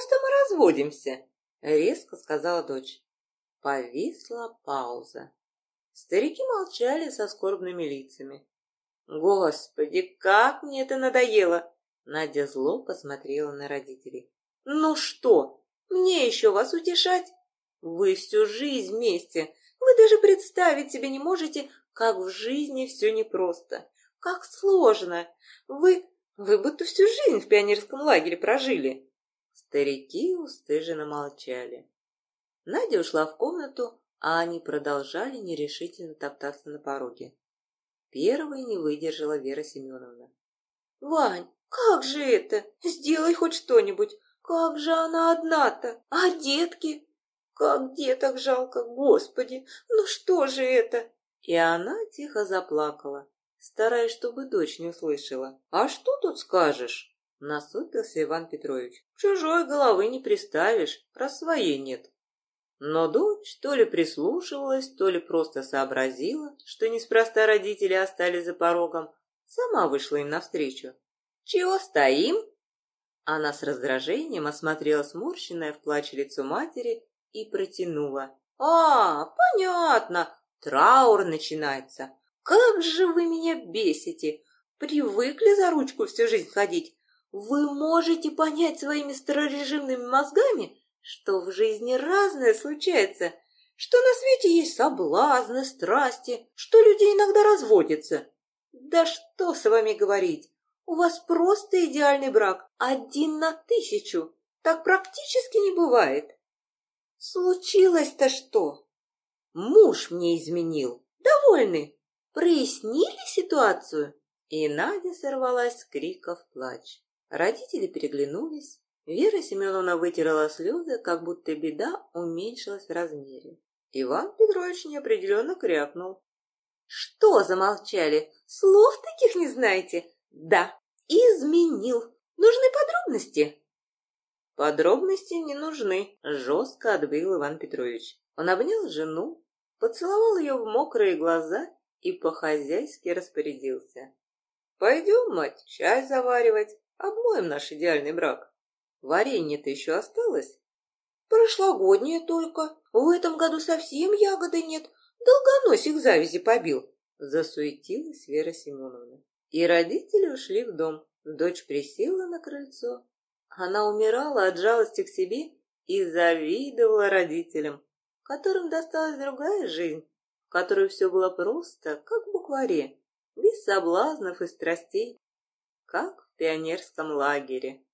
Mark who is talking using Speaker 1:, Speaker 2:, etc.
Speaker 1: Просто мы разводимся», — резко сказала дочь. Повисла пауза. Старики молчали со скорбными лицами. «Господи, как мне это надоело!» Надя зло посмотрела на родителей. «Ну что, мне еще вас утешать? Вы всю жизнь вместе. Вы даже представить себе не можете, как в жизни все непросто, как сложно. Вы... вы будто всю жизнь в пионерском лагере прожили». Старики устыженно молчали. Надя ушла в комнату, а они продолжали нерешительно топтаться на пороге. Первой не выдержала Вера Семеновна. «Вань, как же это? Сделай хоть что-нибудь. Как же она одна-то? А детки? Как деток жалко, Господи! Ну что же это?» И она тихо заплакала, стараясь, чтобы дочь не услышала. «А что тут скажешь?» Насупился Иван Петрович. «Чужой головы не приставишь, раз своей нет». Но дочь то ли прислушивалась, то ли просто сообразила, что неспроста родители остались за порогом, сама вышла им навстречу. «Чего стоим?» Она с раздражением осмотрела сморщенное в плаче лицо матери и протянула. «А, понятно, траур начинается. Как же вы меня бесите! Привыкли за ручку всю жизнь ходить. Вы можете понять своими старорежимными мозгами, что в жизни разное случается, что на свете есть соблазны, страсти, что люди иногда разводятся. Да что с вами говорить, у вас просто идеальный брак, один на тысячу, так практически не бывает. Случилось-то что? Муж мне изменил. Довольны? Прояснили ситуацию? И Надя сорвалась с криков плач. Родители переглянулись, Вера Семеновна вытерла слезы, как будто беда уменьшилась в размере. Иван Петрович неопределенно крякнул. «Что замолчали? Слов таких не знаете? Да, изменил. Нужны подробности?» «Подробности не нужны», — жестко отбил Иван Петрович. Он обнял жену, поцеловал ее в мокрые глаза и по-хозяйски распорядился. «Пойдем, мать, чай заваривать, обмоем наш идеальный брак». Варенье-то еще осталось? Прошлогоднее только. В этом году совсем ягоды нет. Долгоносик завязи побил. Засуетилась Вера Семеновна. И родители ушли в дом. Дочь присела на крыльцо. Она умирала от жалости к себе и завидовала родителям, которым досталась другая жизнь, в которой все было просто, как в букваре, без соблазнов и страстей, как в пионерском лагере.